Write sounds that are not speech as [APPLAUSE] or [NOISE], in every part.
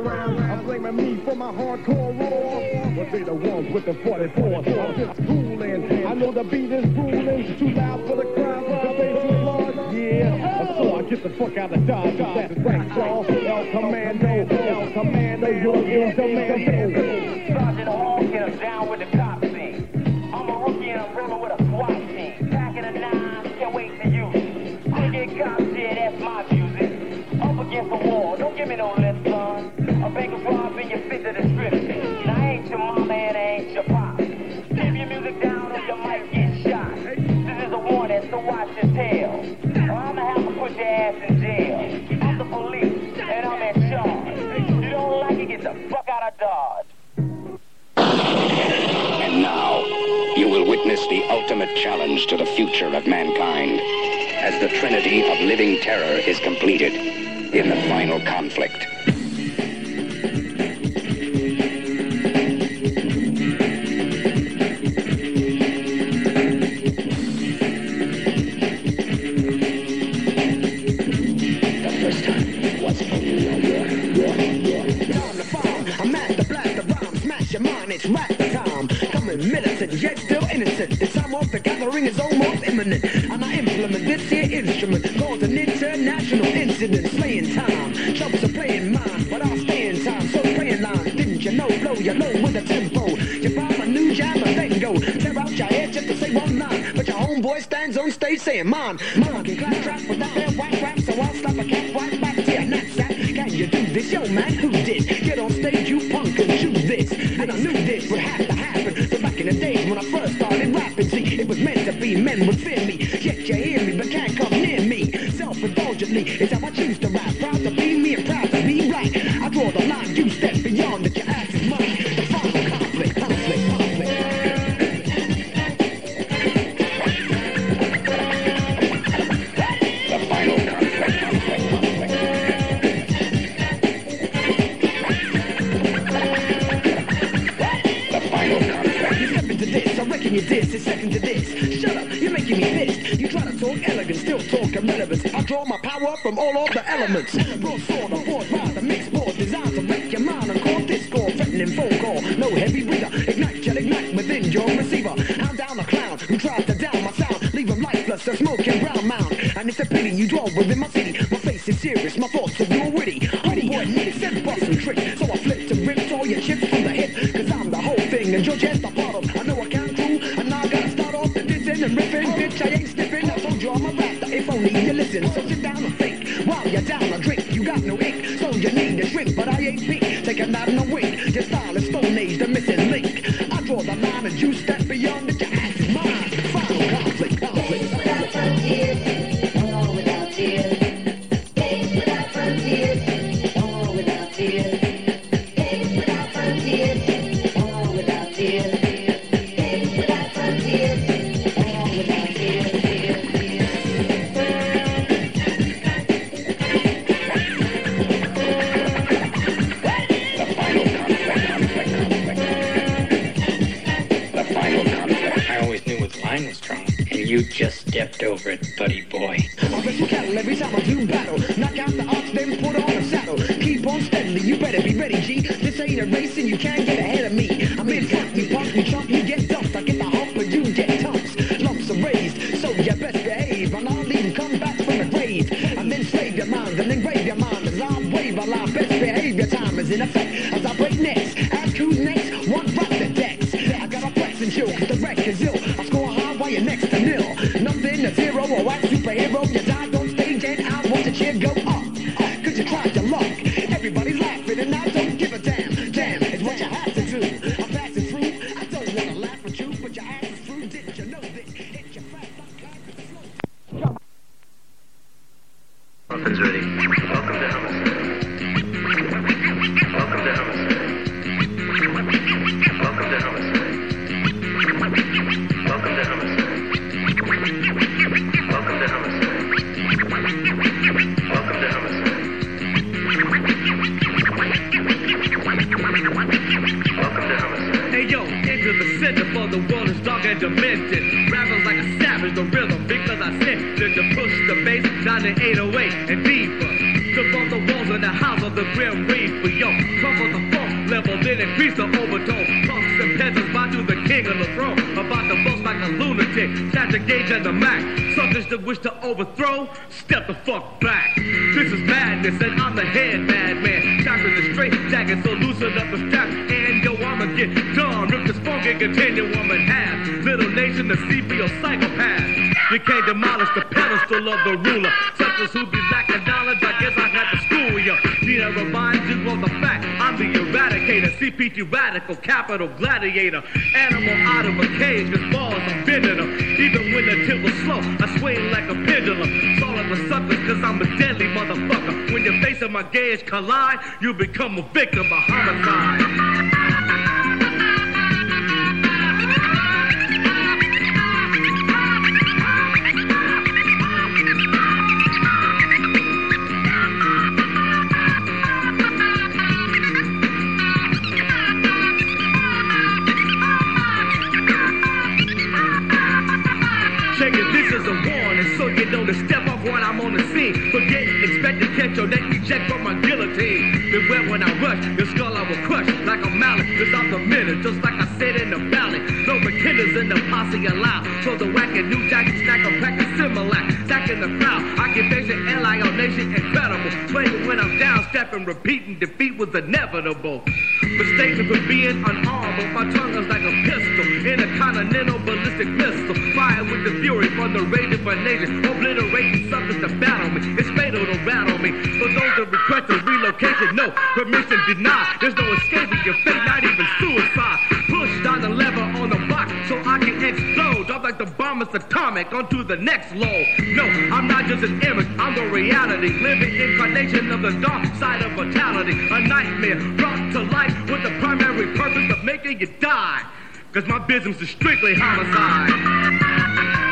around. I'm blaming me for my hardcore roar. But they the ones with the 44. I'm just fooling. I know the beat is ruling. Too loud for the crowd, the bass is large. Yeah. So I get the fuck out of Dodge. That's right, y'all. El Commando. El Commando. You're in Commando. Sergeant Hawkins down with the cop tail. Or I'ma have to put your ass in jail. I'm the police, and I'm in charge. If You don't like it, get the fuck out of Dodge. And now, you will witness the ultimate challenge to the future of mankind as the trinity of living terror is completed in the final conflict. Imminent. And I implement this here instrument. Cause an international incident. Slaying time. Chumps are playing mine, but I'll stay in time. So praying lines, didn't you know? Blow your low with a tempo. You find a new jam and then go. Tear out your head just to say one line. But your homeboy stands on stage saying, Mine, mine can clap trap without their whack rap. So I'll slap a cat right back to your knapsack. Can you do this? Yo, man, who did? Get on stage, you punk, and chew meant to be. Men fear me, yet you hear me, but can't come near me. Self-indulgently is draw my power from all of the elements. Broadsword, a board, ride, mixed board, designed to wreck your mind call discord, threatening phone call. No heavy breather, ignite, shall ignite within your receiver. I'm down a clown who tries to down my sound, leave him lifeless, a smoking brown mound. And it's a pity you dwell within my city. My face is serious, my thoughts are real witty. Boy, needs said busting trick. So I flip to rip all your chips from the hip, cause I'm the whole thing and you're just So sit down and think while you're down a drink. You got no ink, so you need a drink, but I ain't pink. Take a nod and a wink. You can't get ahead of me. I'm in front, you punk, you chump, you get dumped. I get the hump and you get tumps. Lumps are raised, so you best behave. And I'll even come back from the grave. And then slave your mind and engrave and demented. Rappers like a savage, the rhythm, because I that to push the bass down to 808 and deeper. To on the walls of the house of the grim reaper, yo. beast of overtone. Punks and peasants bow to the king of the throne. About to boast like a lunatic. Catch a gauge and the Mac. Suckers that wish to overthrow, step the fuck back. This is madness, and I'm the head madman. Chopping the straight jacket, so loosen up the strap. And yo, I'ma get done. Rip this funky continuum in half. Nation, the CPO psychopath. You can't demolish the pedestal of the ruler. Suckers who be lacking knowledge, I guess I had to school ya. Need I remind you of the fact I'm the eradicator, CPT radical, capital gladiator. Animal out of a cage, as I'm bending them. Even when the tip was slow, I swing like a pendulum. Solid the suckers, cause I'm a deadly motherfucker. When your face and my gauge collide, you become a victim of homicide. Eject from my guillotine. Beware when I rush, your skull I will crush like a mallet. Cause I'm the minute, just like I said in the ballad. No beginners in the posse allowed. So the whack-a new jacket snack a pack of Similac. Stack in the crowd, occupation, LIO nation, incredible. Swinging when I'm down, stepping, repeating, defeat was inevitable. Mistaken for being unarmed, my tongue is like a pistol. Intercontinental ballistic missile. Fire with the fury from the a nation. Obliterating something to battle me. It's fatal to rattle me. For those that request a relocation, no permission denied. There's no escaping your fate, not even suicide. Like the bomb is atomic onto the next low. No, I'm not just an image, I'm the reality. Living incarnation of the dark side of fatality. A nightmare brought to life with the primary purpose of making you die. Cause my business is strictly homicide.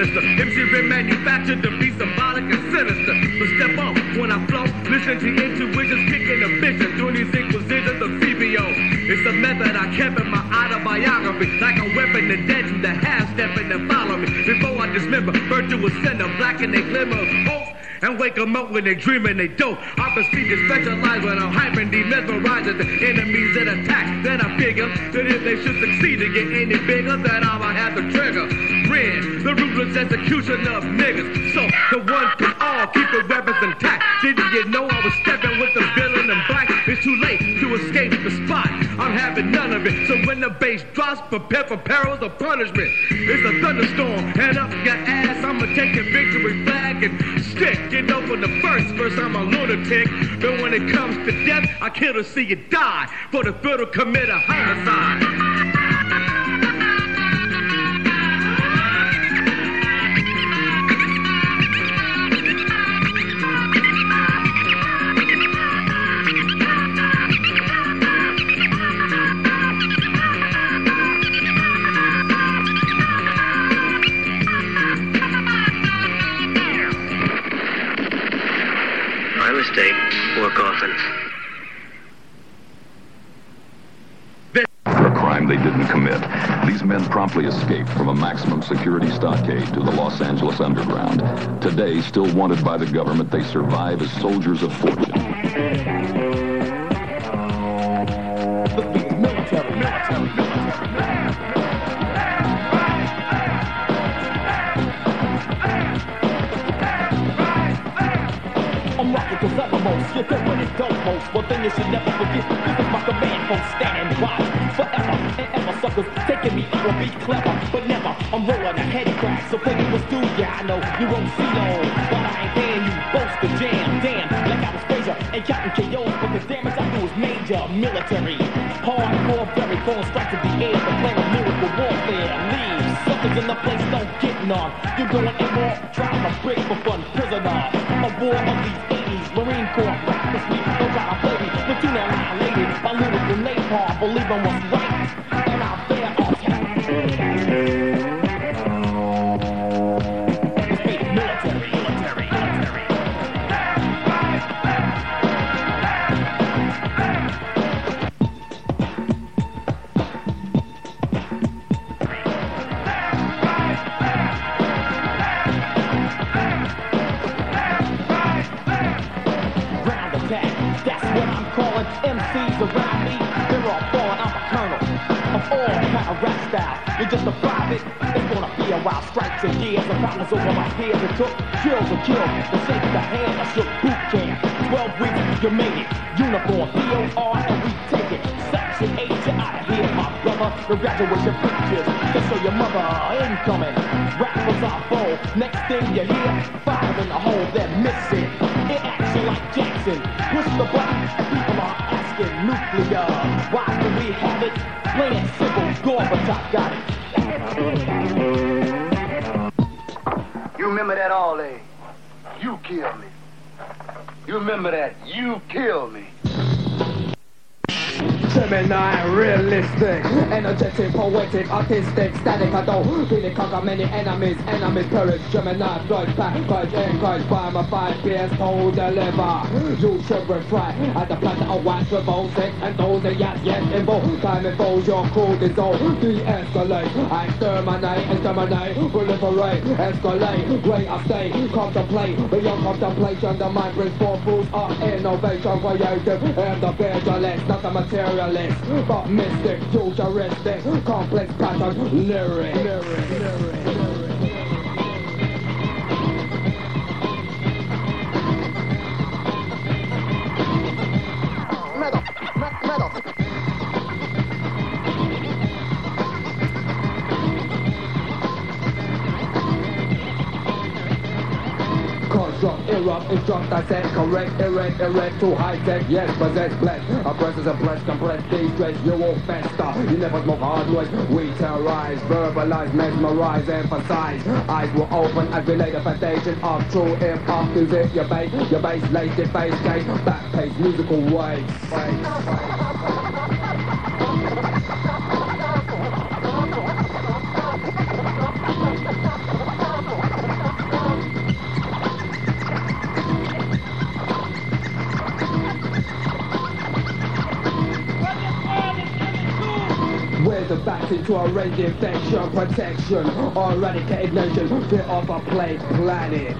The minister. MC remanufactured to be symbolic and sinister. So step up when I flow, listen to intuitions, kicking the vision during these inquisitions of CPO. It's a method I kept in my autobiography, like a weapon to dead to the half stepping and follow me. Before I dismember, virtuous black and they glimmer of hope. And wake 'em up when they dream and they don't. I proceed to specialize when I'm hyping, demesmerizing the enemies that attack. Then I figure that if they should succeed to get any bigger, then I'ma have to trigger. The ruthless execution of niggas. So the one can all keep the weapons intact. Didn't you know I was stepping with the villain in black? It's too late to escape the spot. I'm having none of it. So when the bass drops, prepare for perils of punishment. It's a thunderstorm, and up your ass, I'ma take the victory flag and stick. You know, for the first verse, I'm a lunatic. But when it comes to death, I kill to see you die. For the third to commit a homicide. A maximum security stockade to the Los Angeles underground. Today, still wanted by the government, they survive as soldiers of fortune. Head crack. So think it was due, yeah, I know you won't see no. But I ain't paying you both the jam. Damn, like I was Frazier and counting KOs. But the damage I do is major. Military. Hardcore, very phone strike to the air. The plan of miracle warfare. Leave. Suckers in the place don't get none. You're going in war, trying to break for fun. Prisoner. I'm a war of these 80s. Marine Corps, me. Don't try to play me. Platoon annihilated. My lyrical napalm. Believe in You just survive it. It's gonna be a wild strikes and years of violence over my head. It took kills and kills to shake the hand. I shook boot camp. 12 weeks, you made it. Uniform, P-O-R, and we take it. Section 8, you're out of here, my brother. The graduation pictures, just so your mother incoming. Rappers are bold. Next thing you hear, fire in the hole, they're missing. In action like Jackson. Push the button, people are nuclear. Why do we have it? Simple, Gorbachev got it. You remember that all day? You killed me. You remember that? You killed me. Gemini, realistic, energetic, poetic, artistic, static. I don't really conquer many enemies. Enemies perish. Gemini strikes back, cries encouraged by my five peers to oh, deliver. You should refract at the planet of wax revolting and those that yet yet involved. Time involves your crew dissolve, de-escalate, I exterminate, exterminate, proliferate, escalate. Great I stay, contemplate, beyond contemplation. The mind brings forth fruits of innovation, creative, and the vigilance, not the materialist, but mystic, futuristic, complex pattern, lyric. lyric, lyric, Erupt, instruct, dissect, correct, erect, erect, to high tech, yes, possess, bless, oppressors and bless, compress, de-stress, you won't fester, you never smoke hard noise, we terrorize, verbalize, mesmerize, emphasize, eyes will open as we lay the foundation of true hip-hop music, your bass, your bass, your face, case, back pace, musical waves. We're the vaccine to arrange infection, protection, or eradicated nation, fit off a plague planet.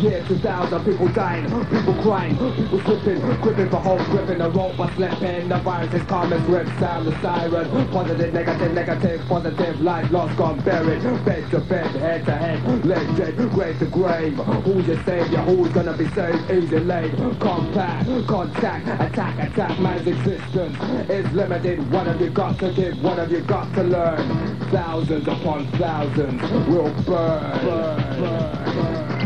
Year 2000, people dying, people crying, people slipping, gripping for hope, gripping the rope, but slipping. The virus is calmest rip, sound the siren. Positive, negative, negative, positive, life lost, gone buried. Bed to bed, head to head, leg grave to grave. Who's your savior? Who's gonna be saved? Easy laid, compact, contact, attack, attack. Man's existence is limited. What have you got to give? What have you got to learn? Thousands upon thousands will burn. burn, burn, burn.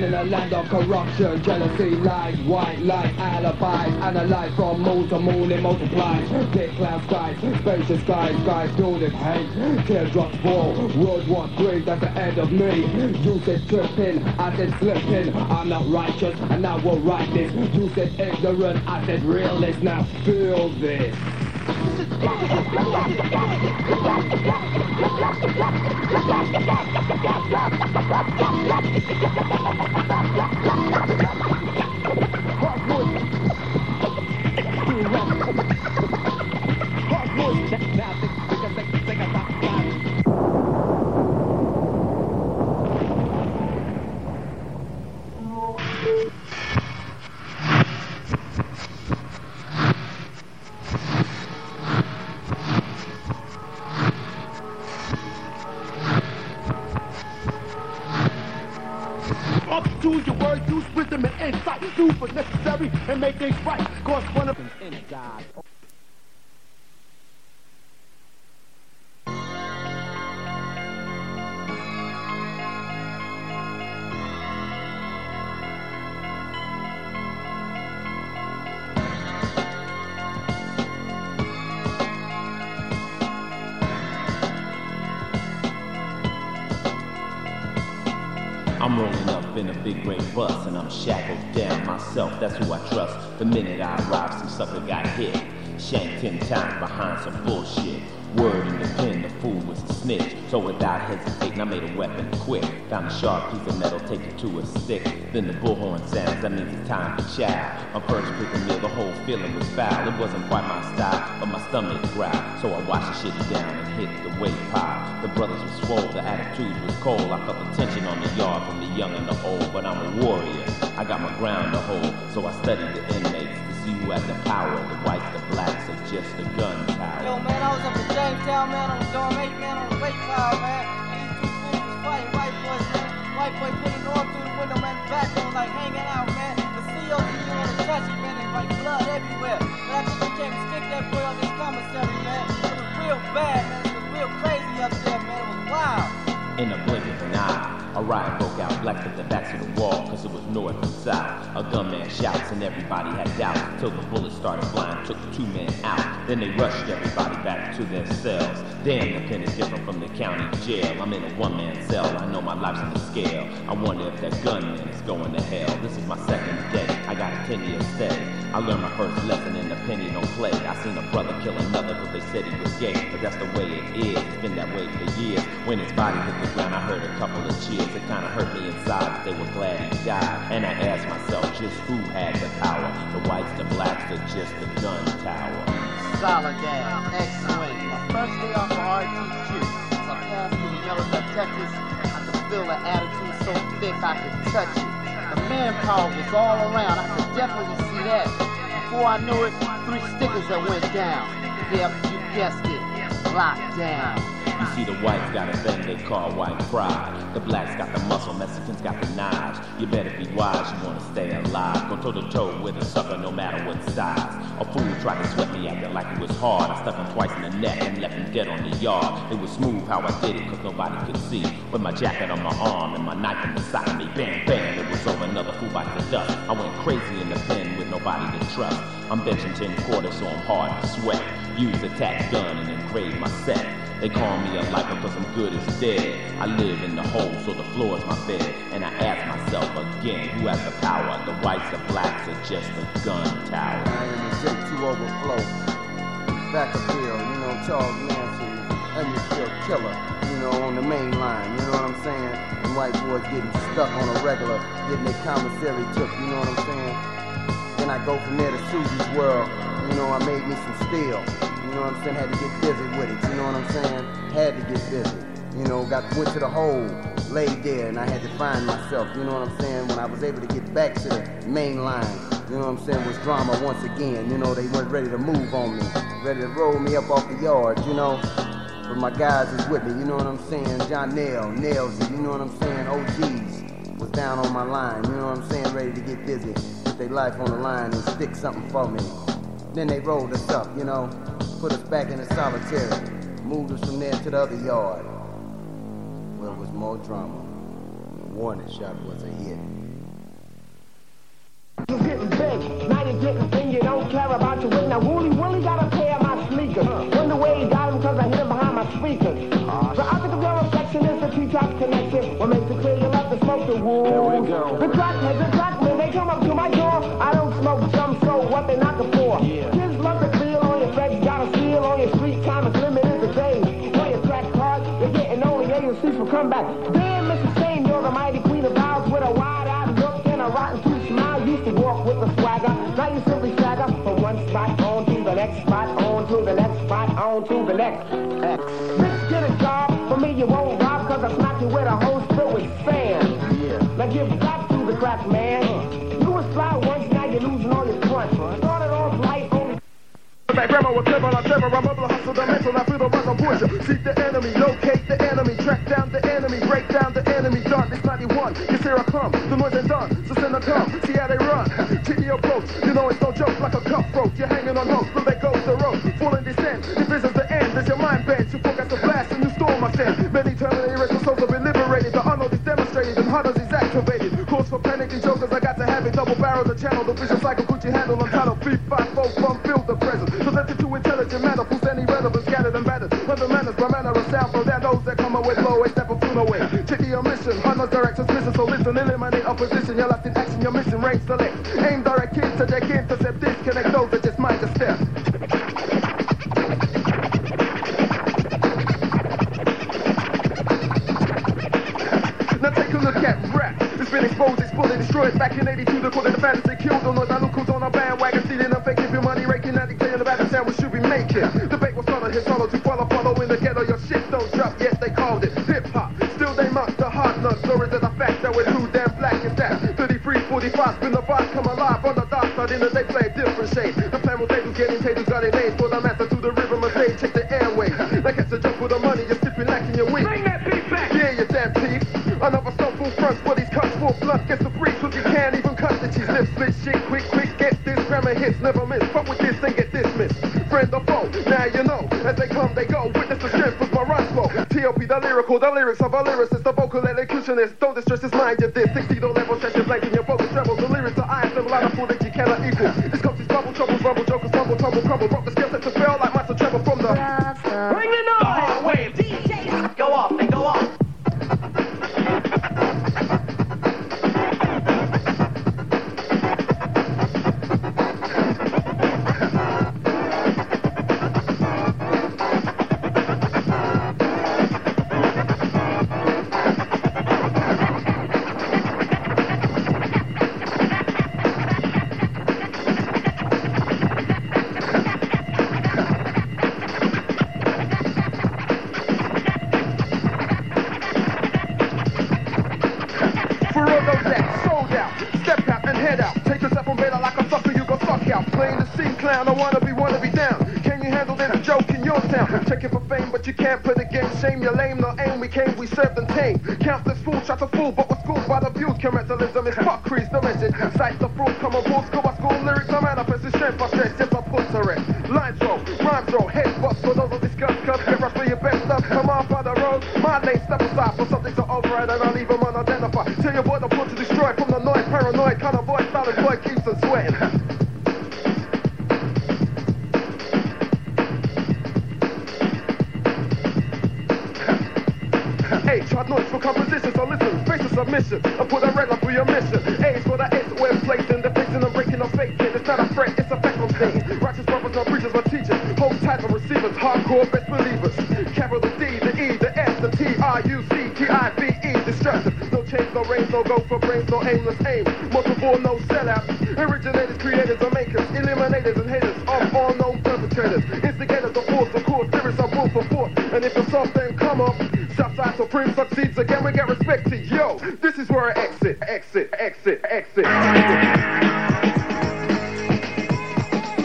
Living in a land of corruption, jealousy, lies, white lies, alibis, analyze from moon to moon, it multiplies. Thick cloud skies, spacious skies, skies filled with hate. Teardrops fall, world war greed, that's the end of me. You said tripping, I said slipping. I'm not righteous, and I will write this. You said ignorant, I said realist. Now feel this. Up behind some bullshit. Word in the pen, the fool was a snitch. So without hesitating, I made a weapon quick. Found a sharp piece of metal, take it to a stick. Then the bullhorn sounds, that means it's time to chow. My first quick meal, the whole feeling was foul. It wasn't quite my style, but my stomach growled. So I washed the shit down and hit the weight pile. The brothers were swole, the attitude was cold. I felt the tension on the yard from the young and the old, but I'm a warrior. I got my ground to hold, so I studied the inmates see had the power. The whites, the blacks, or just the gun tower. Yo, man, I was up in Jamestown, man, on the dorm 8, man, on the weight pile, man. These two fools was fighting white boys, man. White boy put his arm through the window, man, back on like hanging out, man. The COD on the stretcher, man, and like blood everywhere. But I think they came to stick that boy on this commissary, man. It was real bad, man. It was real crazy up there, man. It was wild. In a blink of an eye, a riot broke out, blacks at the backs of the wall, cause it was north and south. A gunman shouts and everybody had doubts, till the bullets started flying, took two men out. Then they rushed everybody back to their cells. Damn, the pen is different from the county jail. I'm in a one-man cell, I know my life's on the scale. I wonder if that gunman is going to hell. This is my second day, got a 10-year stay. I learned my first lesson in the penny don't play. I seen a brother kill another cause they said he was gay. But that's the way it is, it's been that way for years. When his body hit the ground, I heard a couple of cheers. It kinda hurt me inside, but they were glad he died. And I asked myself just who had the power? The whites, the blacks, or just the gun tower? Solid gas, X-Wing. My first day off of RTQ. As I passed through the yellow detectives, I could feel the attitude so thick I could touch it. The manpower was all around. I could definitely see that. Before I knew it, three stickers that went down. Yep, you guessed it. Locked down. You see, the whites got a thing they call white pride. The blacks got the muscle, Mexicans got the knives. You better be wise, you wanna stay alive. Go toe to toe with a sucker, no matter what size. A fool tried to sweat me acting like it was hard. I stuck him twice in the neck and left him dead on the yard. It was smooth how I did it, cause nobody could see. With my jacket on my arm and my knife in the side of me, bam, bam, it was over. Another fool bites the dust. I went crazy in the pen with nobody to trust. I'm benching 10 quarters, so I'm hard to sweat. Use a tack gun and engrave my set. They call me a lifer cause I'm good as dead. I live in the hole, so the floor is my bed. And I ask myself again, who has the power? The whites, the blacks, or just the gun tower? I am the J2 Overflow. Back up here, you know, Charles Manson, Underkill Killer, you know, on the main line, you know what I'm saying? And white boys getting stuck on a regular, getting their commissary took, you know what I'm saying? Then I go from there to Susie's World, you know, I made me some steel. You know what I'm saying? Had to get busy with it. You know what I'm saying? Had to get busy. You know, got went to the hole, laid there, and I had to find myself. You know what I'm saying? When I was able to get back to the main line, you know what I'm saying? Was drama once again. You know, they weren't ready to move on me, ready to roll me up off the yard. You know, but my guys is with me. You know what I'm saying? John Nail, Nails. You know what I'm saying? OGs was down on my line. You know what I'm saying? Ready to get busy, put their life on the line and stick something for me. Then they rolled us up. You know put us back in the solitary, moved us from there to the other yard, where it was more drama. The warning shot was a hit. You're getting big, now you're getting thin, you don't care about your weight. Now Wooly Willie got a pair of my sneakers. Wonder where he got them cause I hit him behind my speakers. So I think of your reflection is the T-top connection. What makes it clear you left to smoke the woo. There we go. The crackheads, the crackmen, they come up to my door. I don't smoke some, so what they knocking for? Getting only AOCs for comeback. Damn, Mrs. Sane, you're the mighty queen of vows with a wide-eyed look and a rotten tooth smile. Used to walk with a swagger, now you simply stagger from one spot on to the next spot, on to the next spot, on to the next. X. Bitch, get a job, for me you won't rob, cause I smack you with a hose filled with sand. Yeah. Now give back to the crack man. You was fly once, now you're losing all your front. Started off life only My grandma was clever, I'm clever, I'm the mental, I feel the rush, I'm pushing. Seek the enemy, locate the enemy, track down the enemy, break down the enemy, darkness 91, yes here I come, the noise ain't done, so send a come, see how they run, [LAUGHS] keep me approach, you know it's no joke, like a cutthroat, you're hanging on hope, so there goes the rope, full in descent, if this is the end, there's your mind bent, you forget the blast and you storm my sin, many terminate irrational souls have been liberated, the unknown is demonstrated, and hunters is activated, cause for panicking jokers, I got to have it, double barrel the channel, the visual cycle, your handle on title, 354 from field the present, so that's the two better than betters. With the manners, my manner of sound, so there those that come away slow, except for flew away. Tricky your mission, hunters direct suspicion, so listen, eliminate opposition. You're left in action, your mission range select. Aim direct kids to their kids, intercept, disconnect those that just mind the step. Now take a look at rap. It's been exposed, it's fully destroyed. Back in 82, the court of the fantasy killed on us. I knew on a bandwagon, stealing, affecting your money, raking and declaring about the sound we should be making. The was on his follow to follow, follow in the ghetto. Your shit don't drop yet, they called it hip hop. Still they mock the hard nuts, or is it a fact that we're too damn black and that? 33, 45, spin the box, come alive on the dark side, in the day play a different shade. The plan will take to getting paid, got it names for the master to the rhythm and stage, check the airway. Like it's a joke for the money, you're stiffing lacking your wing. Bring that beat back! Yeah, you damn thief. Another stuff full fronts, but these cuts full blunt, gets the free, cause you can't even cut the cheese. Lip split shit, quick, quick, get this grammar hits, never miss. Fuck with this and get As they come, they go. Witness the strength of my rhyme flow. T.O.P. the lyrical, the lyrics of a lyricist, the vocal elocutionist. Don't distress his mind, you did. 60 don't level stretches like in your vocal trebles. The lyrics are iron, some line of food that you cannot equal. This comes these bubble troubles, rumble, jokers, fumble, tumble, crumble. Rock the skill set to fail like Master Trevor from the. Out. Take yourself from beta like a fucker, you go fuck out. Playing the scene clown, I wanna be, wanna be down. Can you handle this joke in your town? Check it for fame, but you can't the game. Shame you're lame, no aim. We came, we served and tame. Countless fools shot a fool, but was schooled by the views. Commercialism is fuckery, the message. Sight the fruit, come on, board, school by school lyrics. I manifest the strength, I stress, yes, I put to rest. Line throw, rhyme throw, head bust for those who discuss cups. Get rush for your best stuff. Come off by the road. My lane, step aside for something go for brains, no aimless aim. Multiple, no sellouts. Originators, creators, or makers. Eliminators and haters of all known perpetrators. Instigators of force, of course, spirits of wolf for force. And if it's soft, then come up. Southside Supreme succeeds again, we get respect to yo. This is where I exit, exit, exit, exit.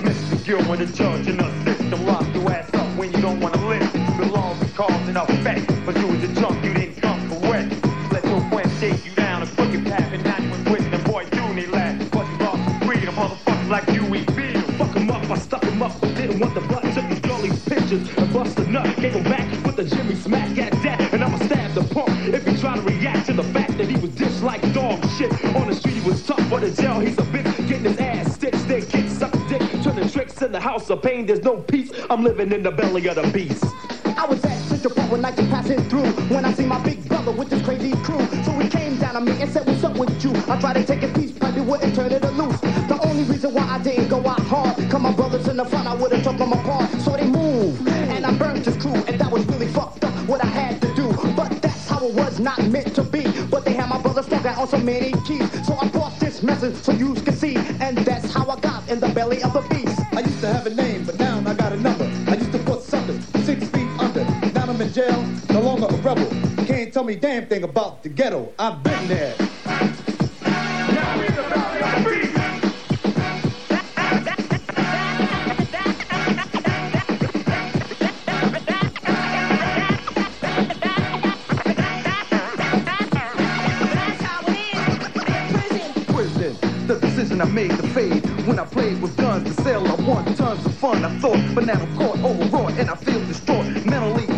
Mr. Gill when the judge in the system lock your ass up when you don't wanna live. The laws and cause and effect, put path and not quitting the boy last. But you freedom, motherfuckers like you eat beer. Fuck 'em up, I stuck 'em up. Didn't want the butt, took these girlies pictures and bust a nut. Gave 'em back with the Jimmy smack at that. And I'ma stab the punk if he try to react to the fact that he was dished like dog shit. On the street he was tough, but in jail he's a bitch. Getting his ass stitched, then kick, suck dick. Turning tricks in the house of pain, there's no peace. I'm living in the belly of the beast. I was at Central Park when nights were passing through when I see my big with this crazy crew. So he came down on me and said, What's up with you? I tried to take a piece, but probably wouldn't turn it loose. The only reason why I didn't go out hard, cause my brothers in the front, I would've took them apart. So they moved, and I burned his crew, and that was really fucked up what I had to do. But that's how it was not meant to be. But they had my brother stuck out on so many keys. So I brought this message so you can see, and that's how I got in the belly of the beast. I used to have a name, but now I got a number. I used to put something six feet under. Now I'm in jail, no tell me damn thing about the ghetto. I've been there. The I made to fade when I played with guns to sell. I won tons of fun. I thought, but now I'm caught overwrought and I feel distraught mentally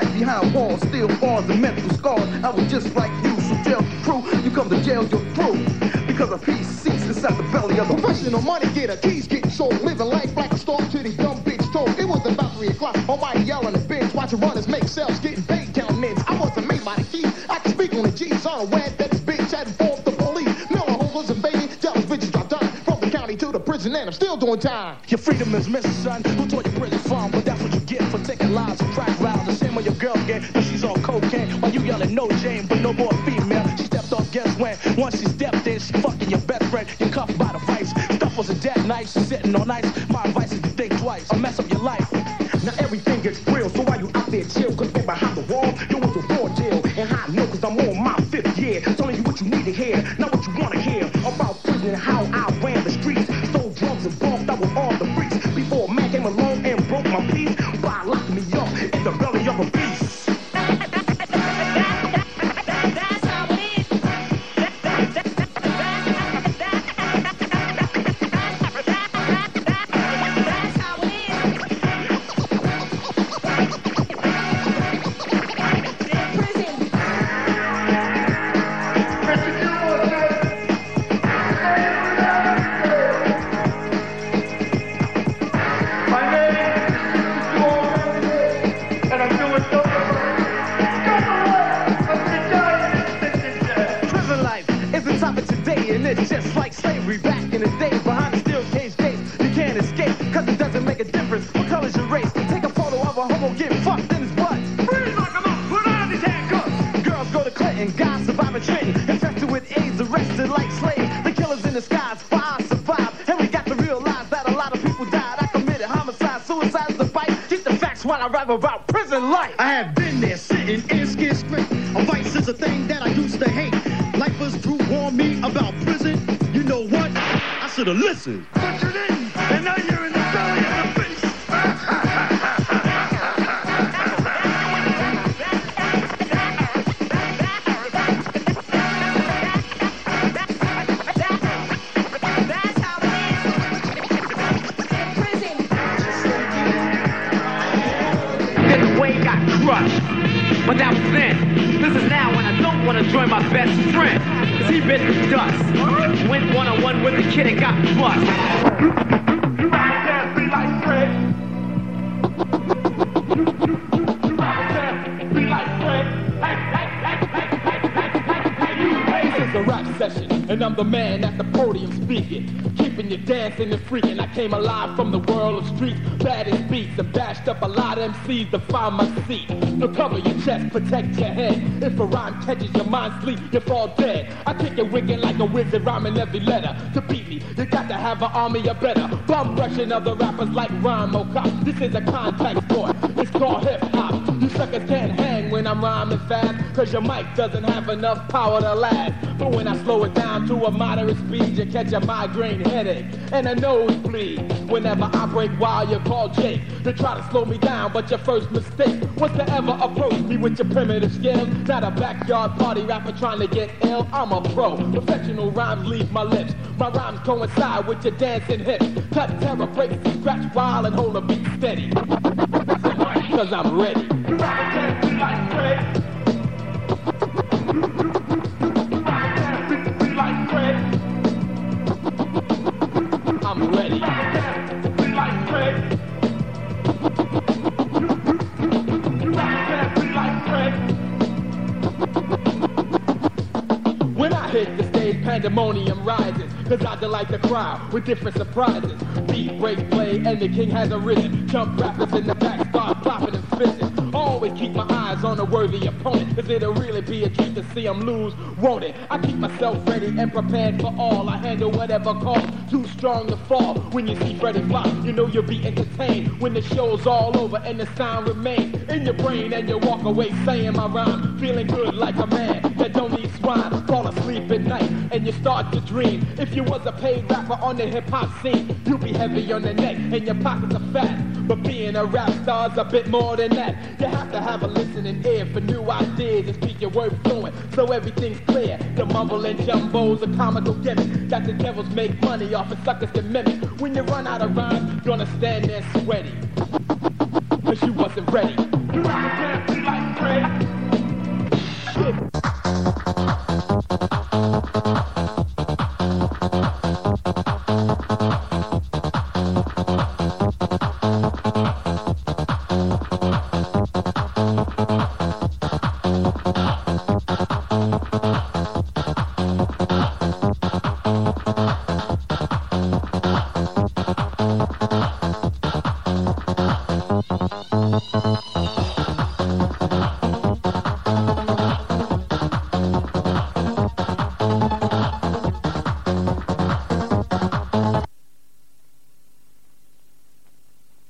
behind walls, steel bars and mental scars. I was just like you, so jail the crew. You come to jail, you're through because a peace cease inside the belly of the Professional money getter, keys getting sold, living life like a star to these dumb bitch told. It was about three o'clock. On my yell on the bench, watching runners make sales, getting paid, counting mins. I wasn't made by the keys. I can speak on the G's, on unaware that this bitch had informed the police. Miller homeless and baby, jealous bitches dropped down from the county to the prison, and I'm still doing time. Your freedom is missing, son. Who taught you prison fun? But that's what you get for taking lives your girl get, but she's on cocaine. While you yelling no Jane, but no more female. She stepped off guess when once she stepped in, she fucking your best friend, you're cuffed by the vice. Stuff was a dead nice, she's sitting on ice. My advice is to think twice, or mess up your life. Now everything gets real, so why you out there chill? Cause they behind the wall, you was a raw deal. And I know, cause I'm on my fifth year. Telling you what you need to hear, not what you wanna hear. About prison and how I ran the streets. Sold drugs and bumped out with all the freaks. Before man came along Get the while I rap about prison life. I have been there sitting in scared straight. A vice is a thing that I used to hate. Lifers drew warn me about prison. You know what? I should have listened. But you didn't, don't join my best friend. Cause he bit the dust. Went one on one with the kid and got bust. And I'm the man at the podium speaking. Keeping you dancing and freaking. I came alive from the world of streets, baddest beats, and bashed up a lot of MCs to find my seat. So cover your chest, protect your head. If a rhyme catches your mind sleep, you fall dead. I kick it wicked like a wizard, rhyming every letter. To beat me, you got to have an army or better. Bum rushing other rappers like Rhyme or Cop. This is a contact sport. It's called hip hop. You suckers can't hang I'm rhyming fast, cause your mic doesn't have enough power to last. But when I slow it down to a moderate speed, you catch a migraine headache and a nosebleed. Whenever I break while you call Jake to try to slow me down, but your first mistake was to ever approach me with your primitive skills. Not a backyard party rapper trying to get ill. I'm a pro. Professional rhymes leave my lips. My rhymes coincide with your dancing hips. Cut terror break, scratch while and hold a beat steady. Cause I'm ready. I'm ready. When I hit the stage, pandemonium rises. Cause I delight the crowd with different surprises. Beat, break, play, and the king has arisen. Jump rappers in the back, start flopping and fizzing. Always keep my eyes on a worthy opponent. Cause it'll really be a treat to see him lose, won't it? I keep myself ready and prepared for all. I handle whatever calls too strong to fall. When you see Freddie Foxxx, you know you'll be entertained. When the show's all over and the sound remains in your brain and you walk away saying my rhyme. Feeling good like a man that don't need swine. Fall asleep at night and you start to dream. If you was a paid rapper on the hip hop scene, you'd be heavy on the neck and your pockets are fat. But being a rap star's a bit more than that. You have to have a listening ear for new ideas and speak your word fluent so everything's clear. The mumble and jumbo's a comical gimmick that the devils make money off and suckers can mimic. When you run out of rhymes, you're gonna stand there sweaty. Cause you wasn't ready.